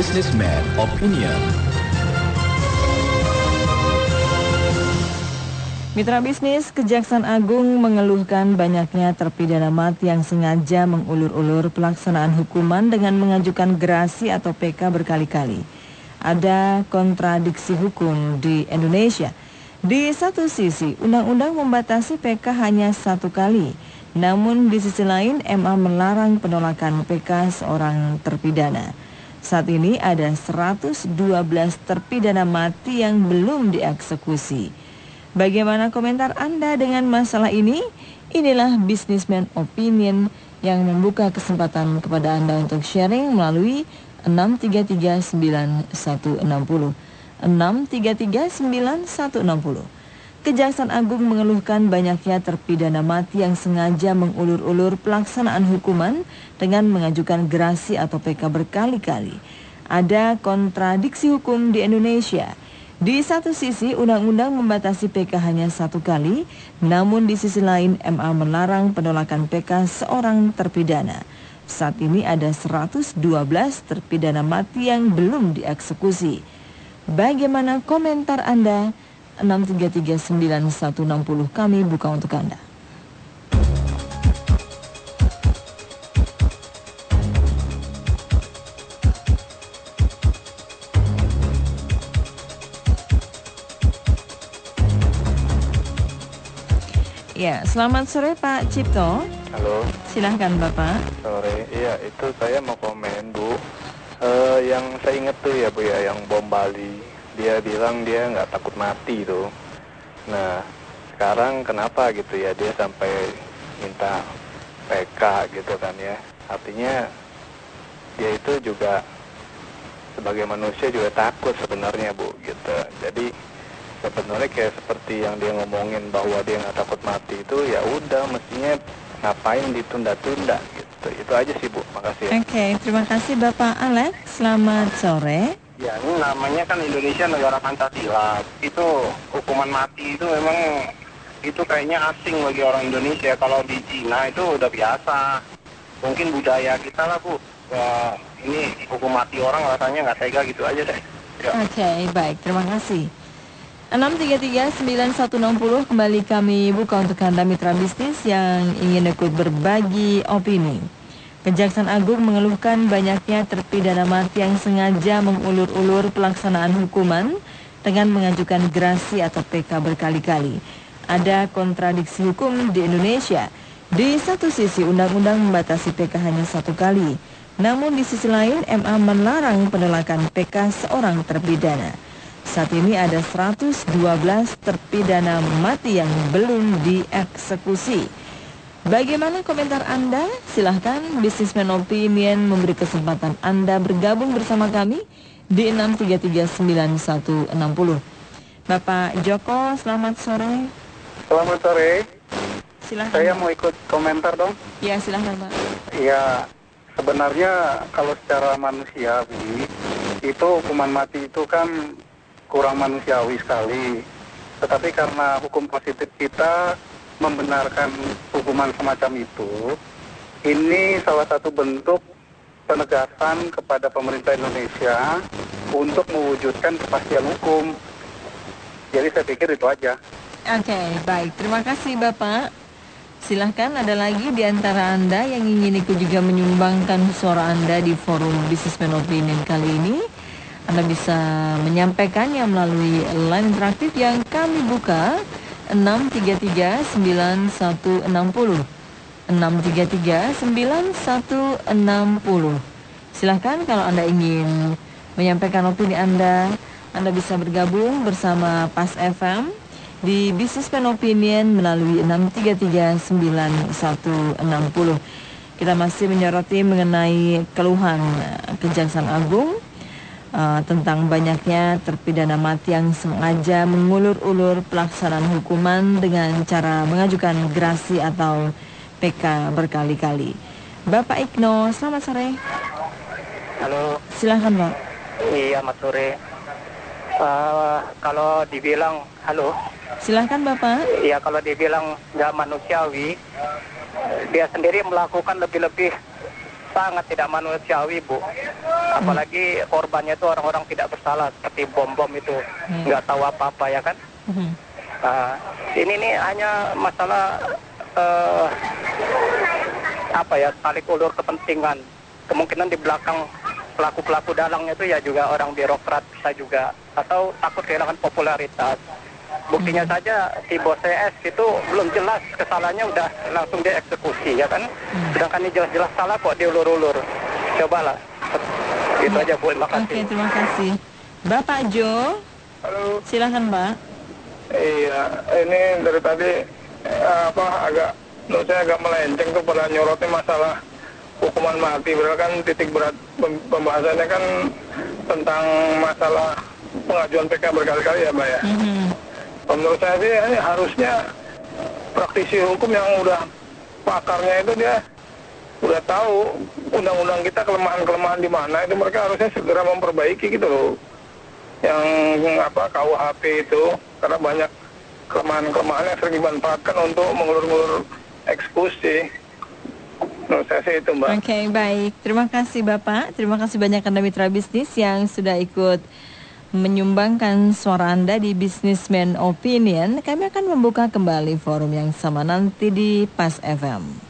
Businessman Opinion. Mitra bisnis, Kejaksaan Agung mengeluhkan banyaknya terpidana mati yang sengaja mengulur-ulur pelaksanaan hukuman dengan mengajukan gerasi atau PK berkali-kali. Ada kontradiksi hukum di Indonesia. Di satu sisi, undang-undang membatasi PK hanya satu kali. Namun di sisi lain, MA melarang penolakan PK seorang terpidana. Saat ini ada 112 terpidana mati yang belum dieksekusi. Bagaimana komentar Anda dengan masalah ini? Inilah Businessman Opinion yang membuka kesempatan kepada Anda untuk sharing melalui 6339160. 6339160. Kejaksaan Agung mengeluhkan banyaknya terpidana mati yang sengaja mengulur-ulur pelaksanaan hukuman dengan mengajukan gerasi atau PK berkali-kali. Ada kontradiksi hukum di Indonesia. Di satu sisi, undang-undang membatasi PK hanya satu kali, namun di sisi lain MA melarang penolakan PK seorang terpidana. Saat ini ada 112 terpidana mati yang belum dieksekusi. Bagaimana komentar Anda? 6339160 kami buka untuk Anda. Ya, selamat sore Pak Cipto. Halo. Silahkan Bapak. Sore, iya itu saya mau komen Bu. Uh, yang saya ingat tuh ya Bu ya, yang bom Bali. Dia bilang dia nggak takut mati tuh. Nah, sekarang kenapa gitu ya dia sampai minta PK gitu kan ya. Artinya dia itu juga sebagai manusia juga takut sebenarnya Bu gitu. Jadi sebenarnya kayak seperti yang dia ngomongin bahwa dia nggak takut mati itu ya udah mestinya ngapain ditunda-tunda gitu itu aja sih bu makasih ya. oke okay, terima kasih bapak Alex selamat sore ya ini namanya kan Indonesia negara Pancasila. Itu hukuman mati itu memang itu kayaknya asing bagi orang Indonesia. Kalau di Cina itu udah biasa. Mungkin budaya kita lah bu. Ya, ini hukum mati orang rasanya nggak tega gitu aja deh. Ya. oke okay, baik. Terima kasih. 6339160 kembali kami buka untuk Anda mitra bisnis yang ingin ikut berbagi opini. Kejaksaan Agung mengeluhkan banyaknya terpidana mati yang sengaja mengulur-ulur pelaksanaan hukuman dengan mengajukan gerasi atau PK berkali-kali. Ada kontradiksi hukum di Indonesia. Di satu sisi undang-undang membatasi PK hanya satu kali. Namun di sisi lain MA melarang penolakan PK seorang terpidana. Saat ini ada 112 terpidana mati yang belum dieksekusi. Bagaimana komentar Anda? Silahkan Businessman Opinion memberi kesempatan Anda bergabung bersama kami di 6339160. Bapak Joko, selamat sore. Selamat sore. Silahkan. Saya mau ikut komentar dong. Ya, silahkan Pak. Ya, sebenarnya kalau secara manusia, Bu, itu hukuman mati itu kan kurang manusiawi sekali. Tetapi karena hukum positif kita membenarkan hukuman semacam itu, ini salah satu bentuk penegasan kepada pemerintah Indonesia untuk mewujudkan kepastian hukum. Jadi saya pikir itu aja. Oke, okay, baik. Terima kasih Bapak. Silahkan ada lagi di antara Anda yang ingin ikut juga menyumbangkan suara Anda di forum Businessman Opinion kali ini. Anda bisa menyampaikannya melalui line interaktif yang kami buka 6339160 6339160 Silahkan kalau Anda ingin menyampaikan opini Anda Anda bisa bergabung bersama PAS FM di Business Pen Opinion melalui 6339160 Kita masih menyoroti mengenai keluhan Kejaksaan Agung uh, tentang banyaknya terpidana mati yang sengaja mengulur-ulur pelaksanaan hukuman dengan cara mengajukan gerasi atau PK berkali-kali. Bapak Ikno, selamat sore. Halo. Silahkan Pak. Iya, selamat sore. Uh, kalau dibilang, halo. Silahkan Bapak. Iya, kalau dibilang nggak manusiawi, dia sendiri melakukan lebih-lebih sangat tidak manusiawi bu apalagi korbannya itu orang-orang tidak bersalah seperti bom-bom itu nggak tahu apa-apa ya kan Mhm. Nah, ini nih hanya masalah eh, apa ya tarik ulur kepentingan. Kemungkinan di belakang pelaku-pelaku dalangnya itu ya juga orang birokrat bisa juga atau takut kehilangan popularitas. Buktinya saja si bos CS itu belum jelas kesalahannya udah langsung dieksekusi ya kan. Sedangkan ini jelas-jelas salah kok diulur-ulur. Cobalah. Itu aja Bu, terima Oke, kasih. terima kasih. Bapak Jo, Halo. silakan Pak. Iya, ini dari tadi eh, apa agak menurut saya agak melenceng tuh pada nyorotnya masalah hukuman mati. Padahal kan titik berat pem- pembahasannya kan tentang masalah pengajuan PK berkali-kali ya, Mbak ya. Mhm. Menurut saya sih ini harusnya praktisi hukum yang udah pakarnya itu dia udah tahu undang-undang kita kelemahan-kelemahan di mana itu mereka harusnya segera memperbaiki gitu loh yang apa KUHP itu karena banyak kelemahan-kelemahan yang sering dimanfaatkan untuk mengulur-ngulur eksekusi. Menurut saya sih itu mbak. Oke, baik. Terima kasih Bapak. Terima kasih banyak Anda mitra bisnis yang sudah ikut menyumbangkan suara Anda di Businessman Opinion. Kami akan membuka kembali forum yang sama nanti di Pas FM.